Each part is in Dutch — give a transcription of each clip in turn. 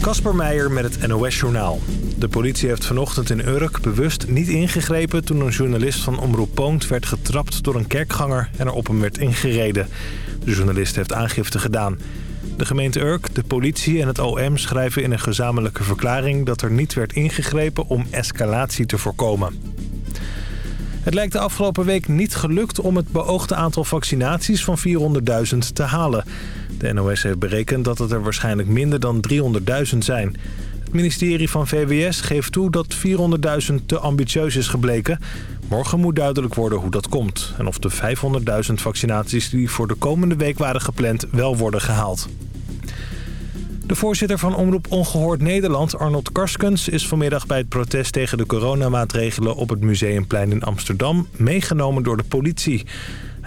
Kasper Meijer met het NOS-journaal. De politie heeft vanochtend in Urk bewust niet ingegrepen... toen een journalist van Omroep Poont werd getrapt door een kerkganger... en er op hem werd ingereden. De journalist heeft aangifte gedaan. De gemeente Urk, de politie en het OM schrijven in een gezamenlijke verklaring... dat er niet werd ingegrepen om escalatie te voorkomen. Het lijkt de afgelopen week niet gelukt om het beoogde aantal vaccinaties van 400.000 te halen. De NOS heeft berekend dat het er waarschijnlijk minder dan 300.000 zijn. Het ministerie van VWS geeft toe dat 400.000 te ambitieus is gebleken. Morgen moet duidelijk worden hoe dat komt. En of de 500.000 vaccinaties die voor de komende week waren gepland wel worden gehaald. De voorzitter van Omroep Ongehoord Nederland, Arnold Karskens... is vanmiddag bij het protest tegen de coronamaatregelen op het Museumplein in Amsterdam... meegenomen door de politie.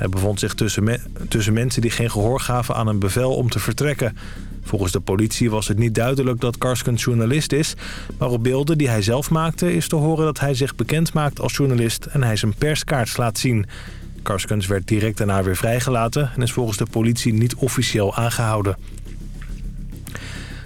Hij bevond zich tussen, tussen mensen die geen gehoor gaven aan een bevel om te vertrekken. Volgens de politie was het niet duidelijk dat Karskens journalist is... maar op beelden die hij zelf maakte is te horen dat hij zich bekend maakt als journalist... en hij zijn perskaart laat zien. Karskens werd direct daarna weer vrijgelaten... en is volgens de politie niet officieel aangehouden.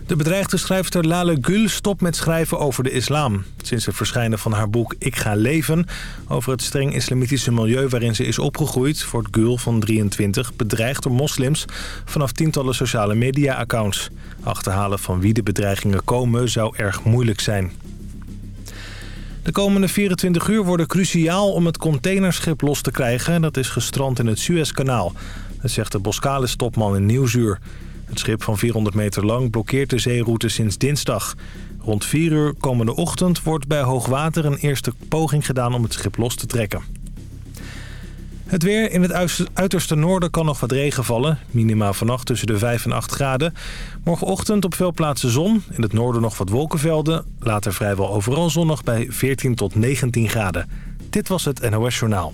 De bedreigde schrijfster Lale Gül stopt met schrijven over de islam. Sinds het verschijnen van haar boek Ik ga leven... over het streng islamitische milieu waarin ze is opgegroeid... wordt Gül van 23 bedreigd door moslims... vanaf tientallen sociale media-accounts. Achterhalen van wie de bedreigingen komen zou erg moeilijk zijn. De komende 24 uur worden cruciaal om het containerschip los te krijgen. Dat is gestrand in het Suezkanaal. Dat zegt de Boskalis-topman in Nieuwsuur. Het schip van 400 meter lang blokkeert de zeeroute sinds dinsdag. Rond 4 uur komende ochtend wordt bij hoogwater een eerste poging gedaan om het schip los te trekken. Het weer in het uiterste noorden kan nog wat regen vallen. Minima vannacht tussen de 5 en 8 graden. Morgenochtend op veel plaatsen zon. In het noorden nog wat wolkenvelden. Later vrijwel overal zonnig bij 14 tot 19 graden. Dit was het NOS Journaal.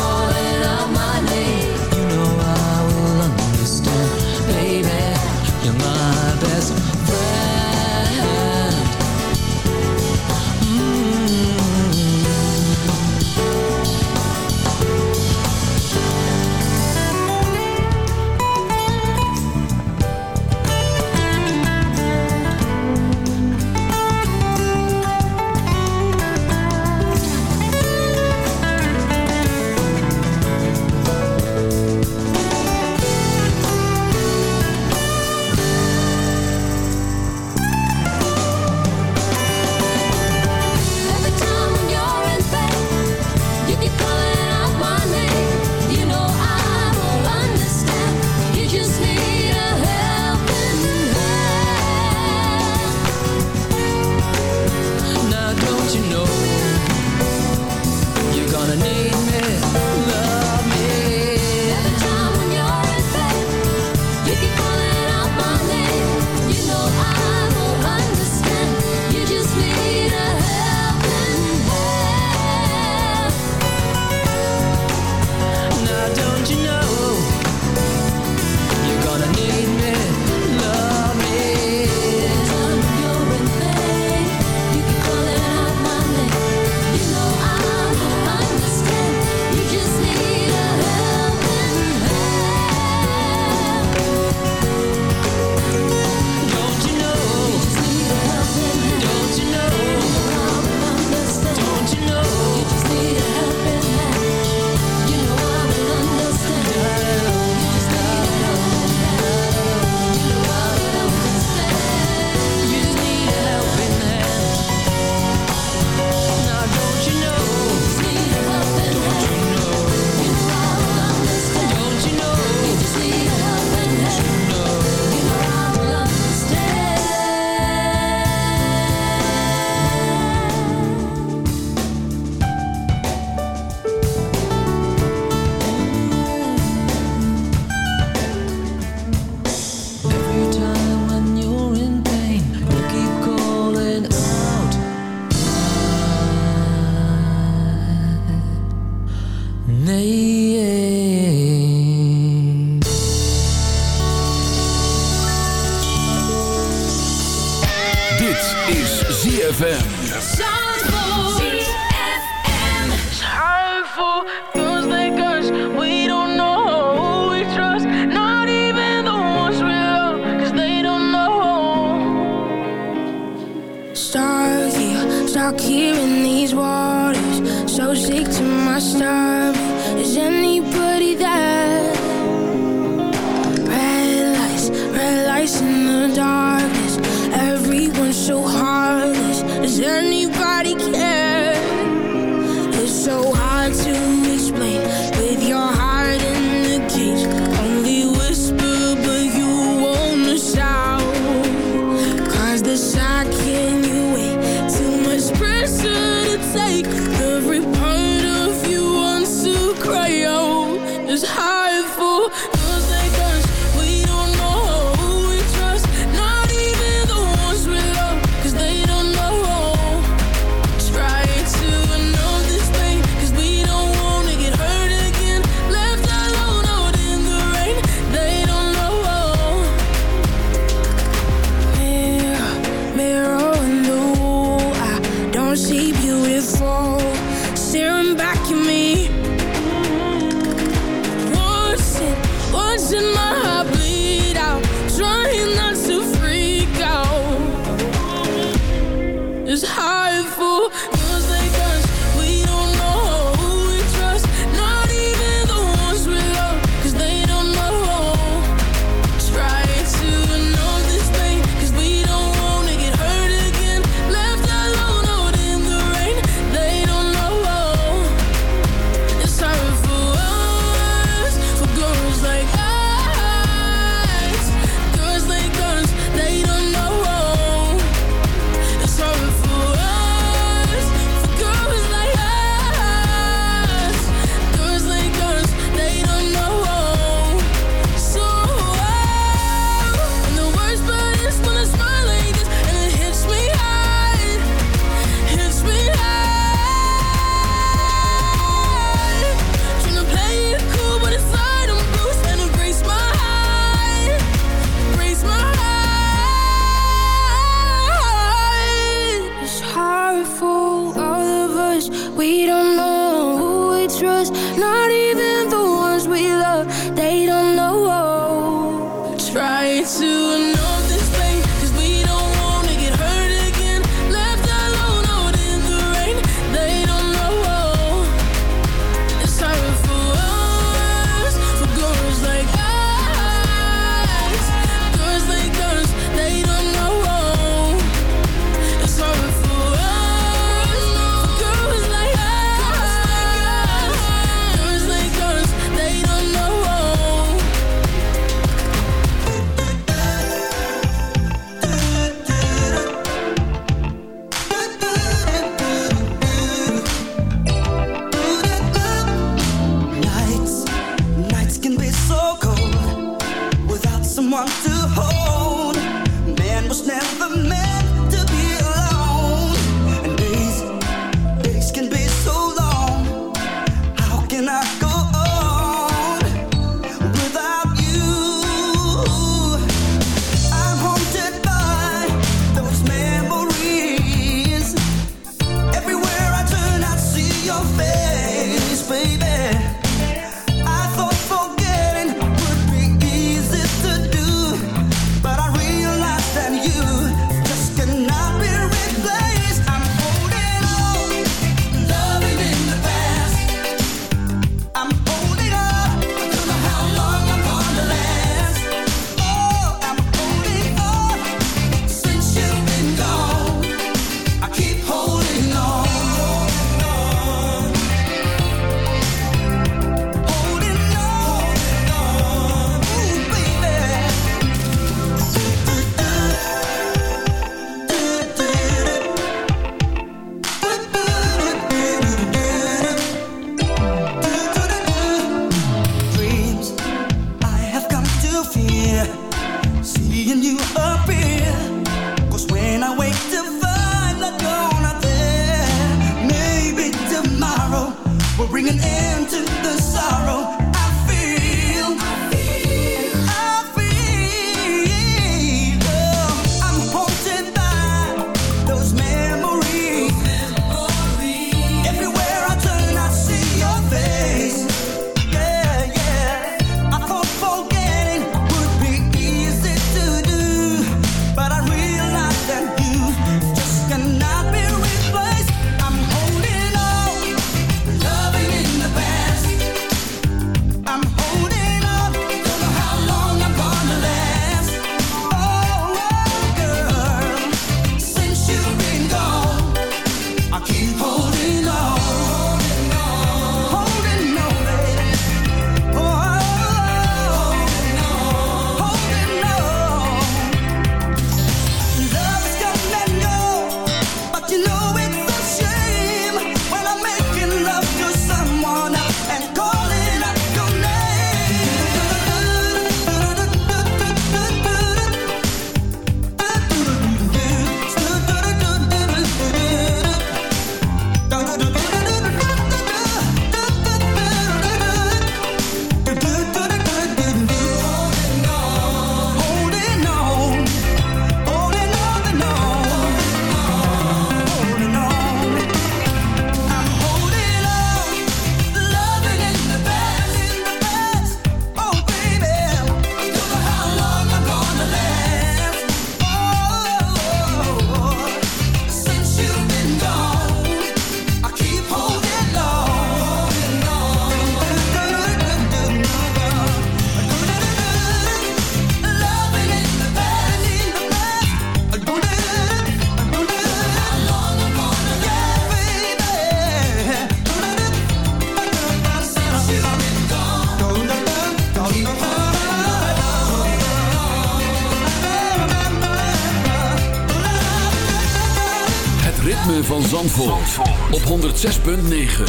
106.9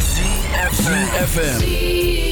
FM.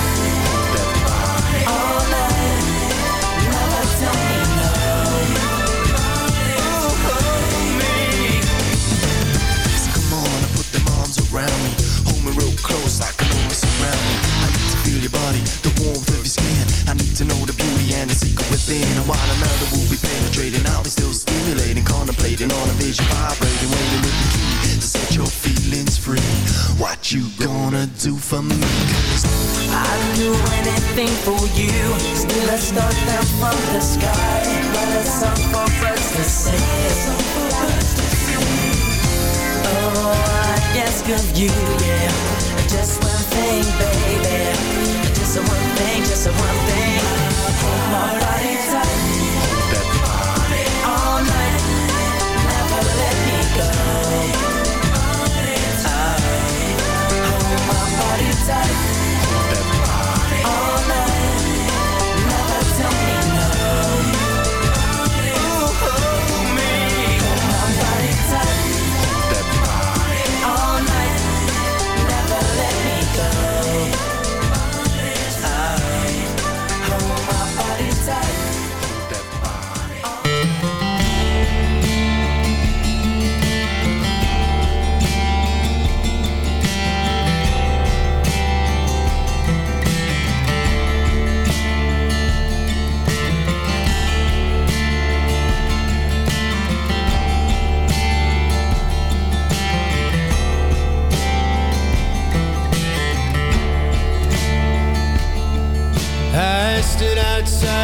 within And the secret within. while another will be penetrating I'll be still stimulating Contemplating on a vision Vibrating, waiting with the key To set your feelings free What you gonna do for me? Cause I'd do anything for you Still a start down from the sky a song for birds to sing Oh, I ask of you, yeah Just thing, baby. Just one thing, just one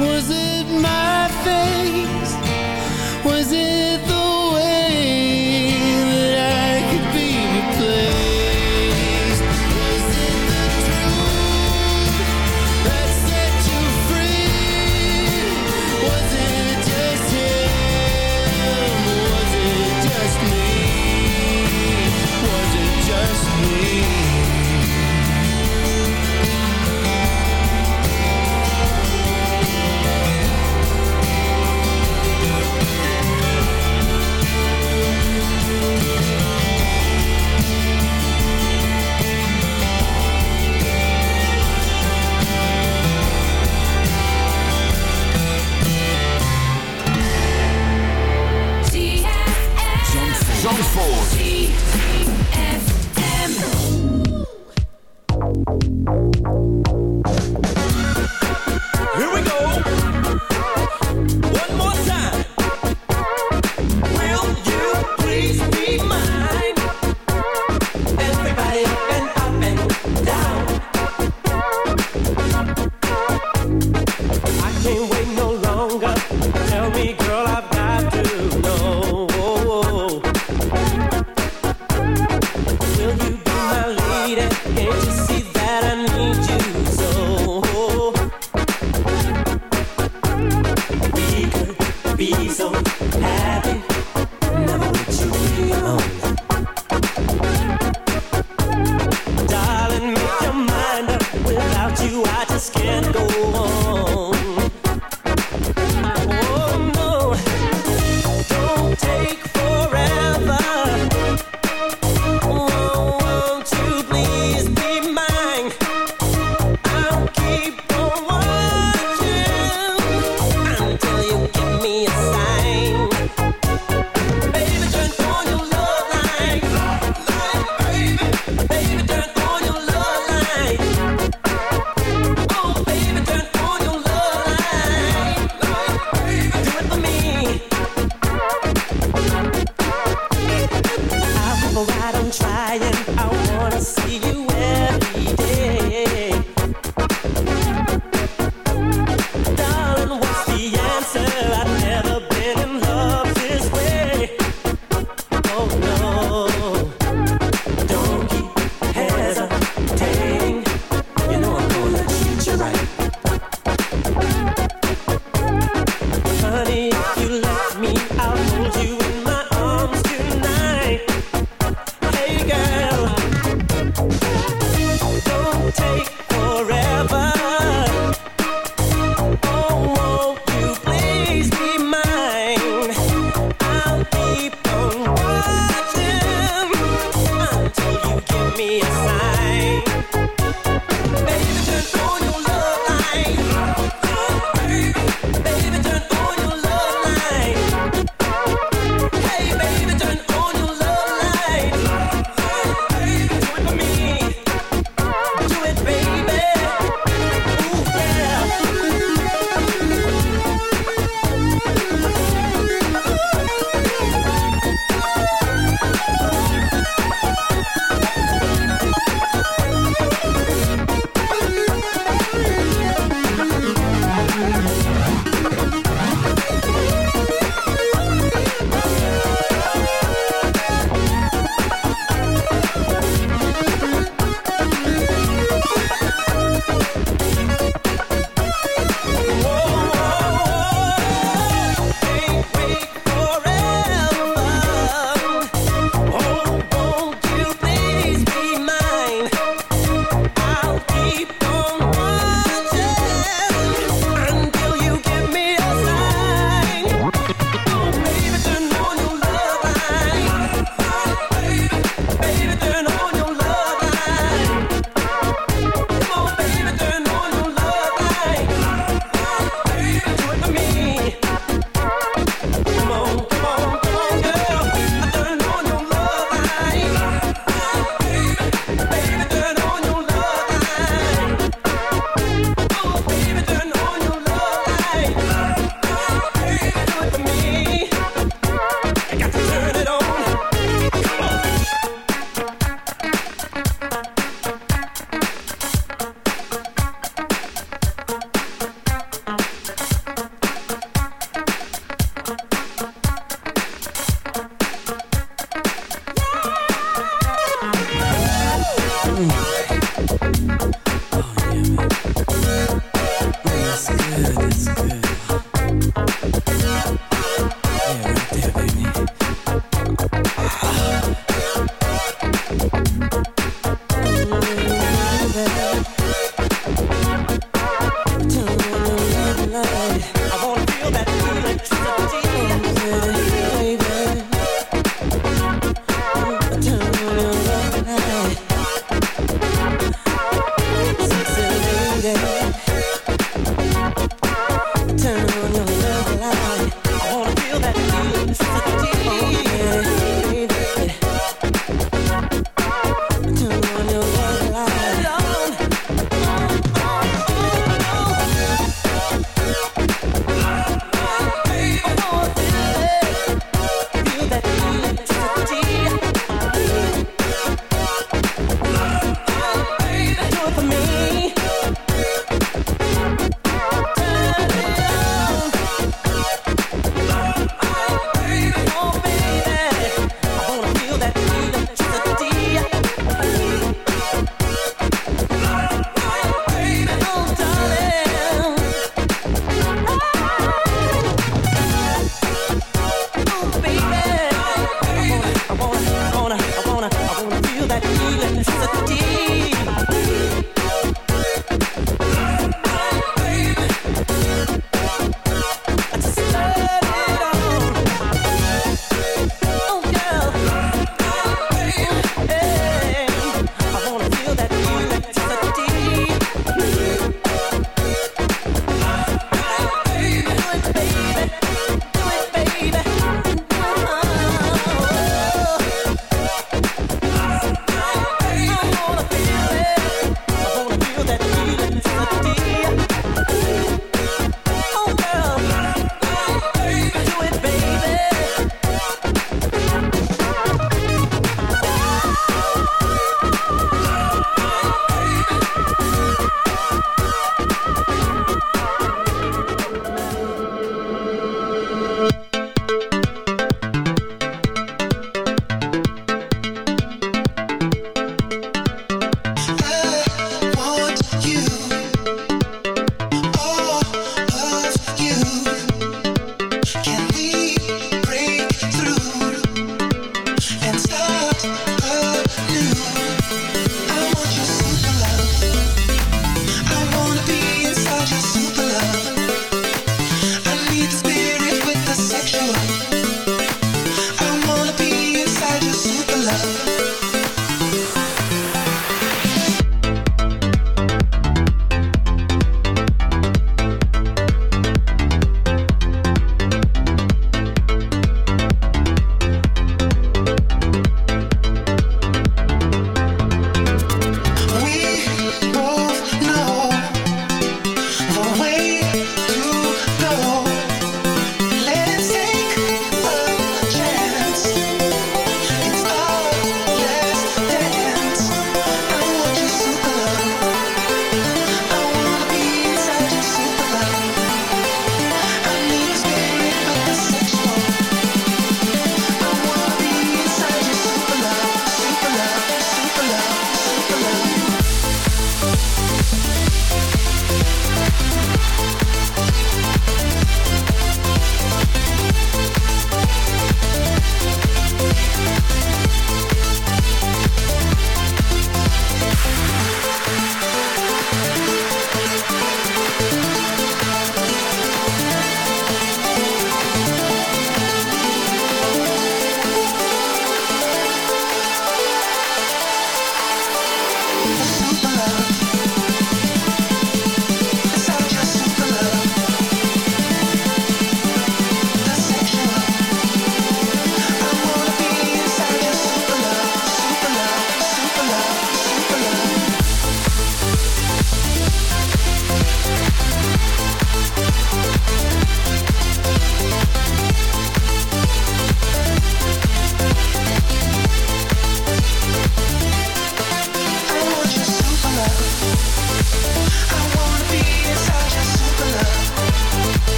was it?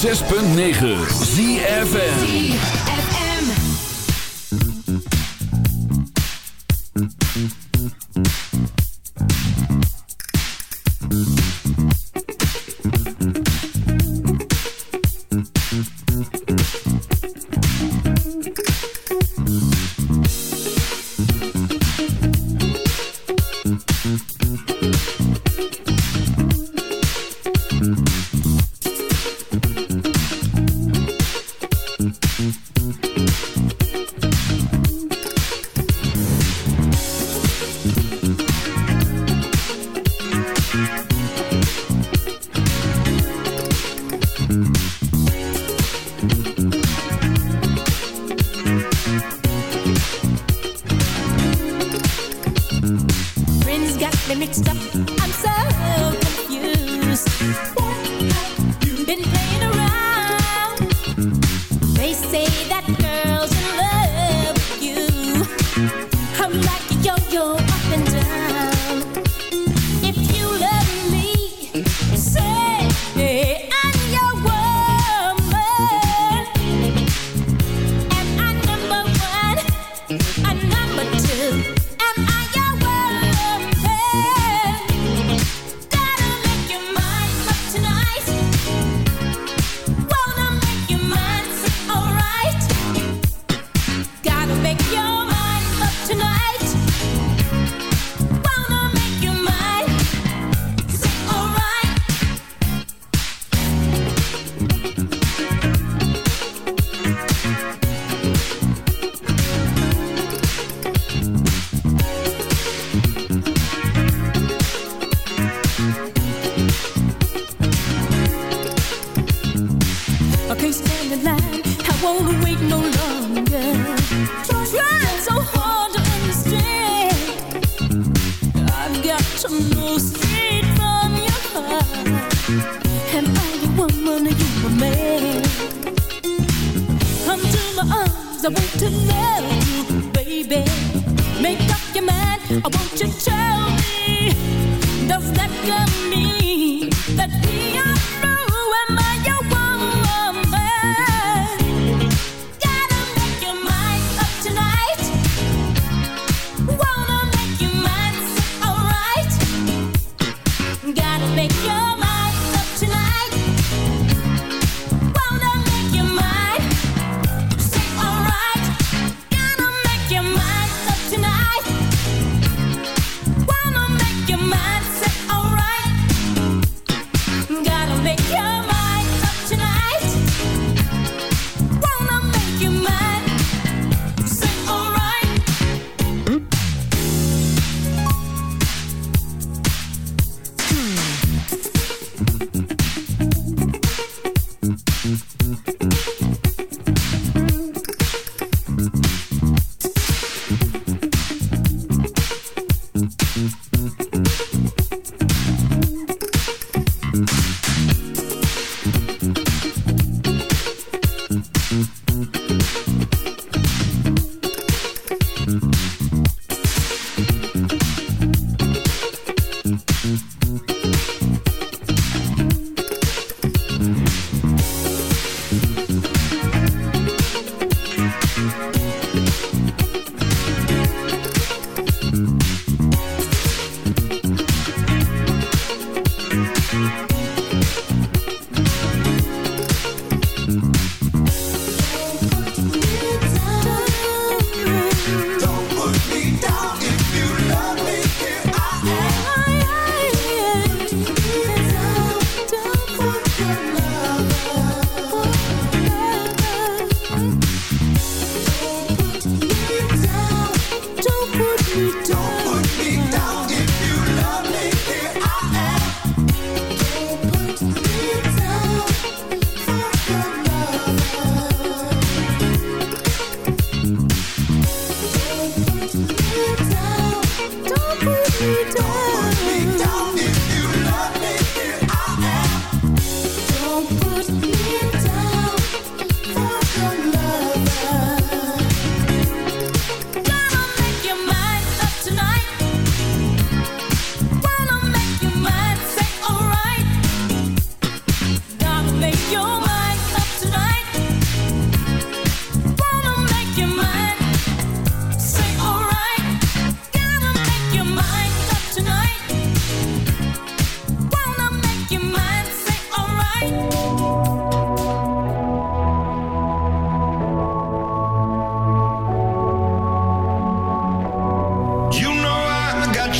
106.9 ZFN tonight.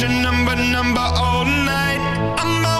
your number, number all night. I'm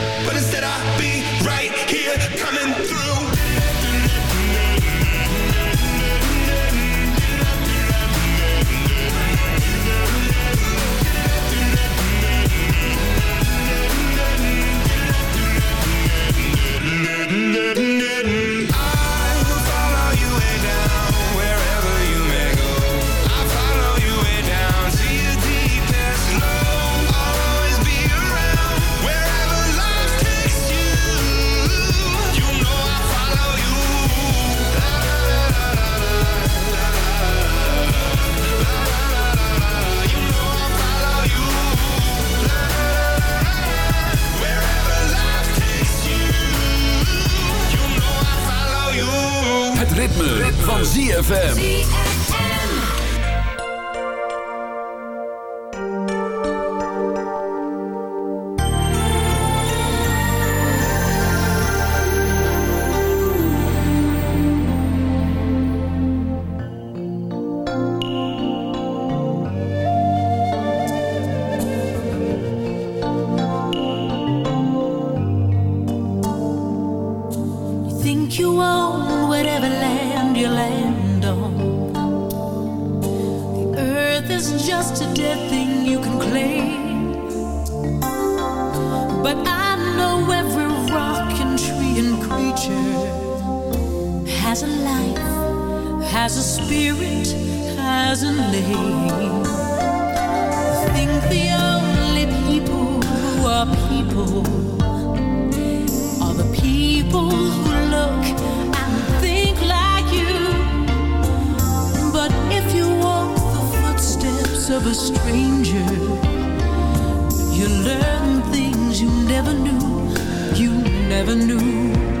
never knew.